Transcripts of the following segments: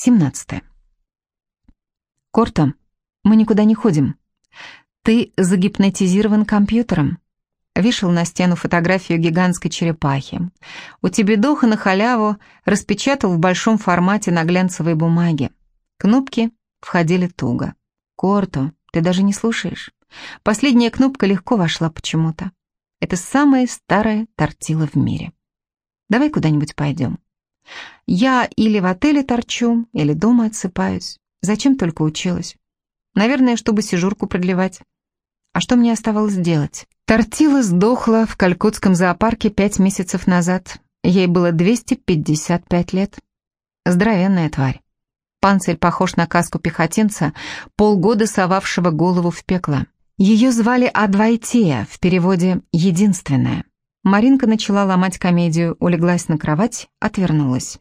17. Корто, мы никуда не ходим. Ты загипнотизирован компьютером. Вешал на стену фотографию гигантской черепахи. У Тебедоха на халяву распечатал в большом формате на глянцевой бумаге. Кнопки входили туго. Корто, ты даже не слушаешь. Последняя кнопка легко вошла почему-то. Это самая старая тортила в мире. Давай куда-нибудь пойдем. Я или в отеле торчу, или дома отсыпаюсь. Зачем только училась? Наверное, чтобы сижурку продлевать. А что мне оставалось делать? Тортила сдохла в Калькутском зоопарке пять месяцев назад. Ей было 255 лет. Здоровенная тварь. Панцирь похож на каску пехотинца, полгода совавшего голову в пекло. Ее звали Адвайтея, в переводе «единственная». Маринка начала ломать комедию, улеглась на кровать, отвернулась.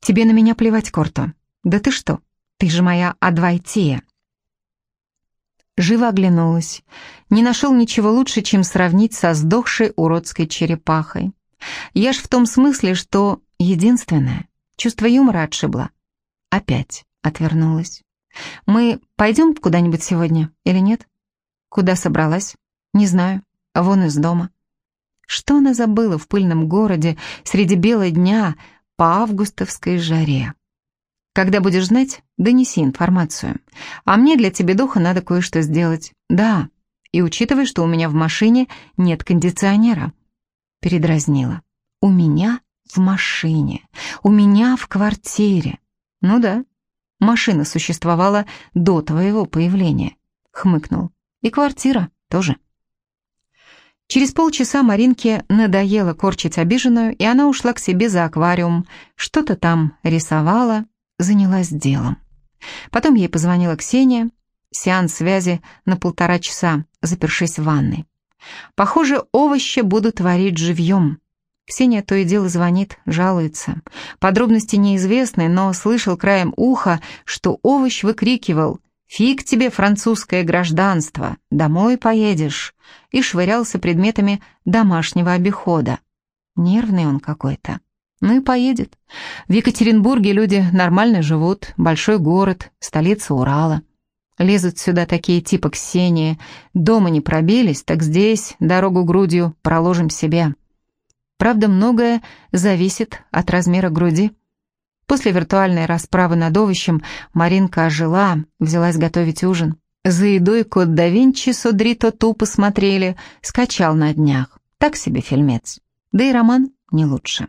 «Тебе на меня плевать, Корто. Да ты что? Ты же моя Адвайтия». Живо оглянулась. Не нашел ничего лучше, чем сравнить со сдохшей уродской черепахой. Я ж в том смысле, что единственное, чувство юмора отшибло. Опять отвернулась. «Мы пойдем куда-нибудь сегодня или нет?» «Куда собралась?» «Не знаю. Вон из дома». Что она забыла в пыльном городе среди бела дня по августовской жаре? Когда будешь знать, донеси информацию. А мне для тебя духа надо кое-что сделать. Да, и учитывай, что у меня в машине нет кондиционера. Передразнила. У меня в машине. У меня в квартире. Ну да, машина существовала до твоего появления. Хмыкнул. И квартира тоже. Через полчаса Маринке надоело корчить обиженную, и она ушла к себе за аквариум, что-то там рисовала, занялась делом. Потом ей позвонила Ксения, сеанс связи на полтора часа, запершись в ванной. Похоже, овощи будут варить живьем. Ксения то и дело звонит, жалуется. Подробности неизвестны, но слышал краем уха, что овощ выкрикивал «Фиг тебе французское гражданство, домой поедешь!» и швырялся предметами домашнего обихода. Нервный он какой-то. Ну и поедет. В Екатеринбурге люди нормально живут, большой город, столица Урала. Лезут сюда такие типа Ксении. Дома не пробились, так здесь дорогу грудью проложим себе. Правда, многое зависит от размера груди. После виртуальной расправы над овощем Маринка ожила, взялась готовить ужин. За едой кот да Винчи с тупо смотрели, скачал на днях. Так себе фильмец. Да и роман не лучше.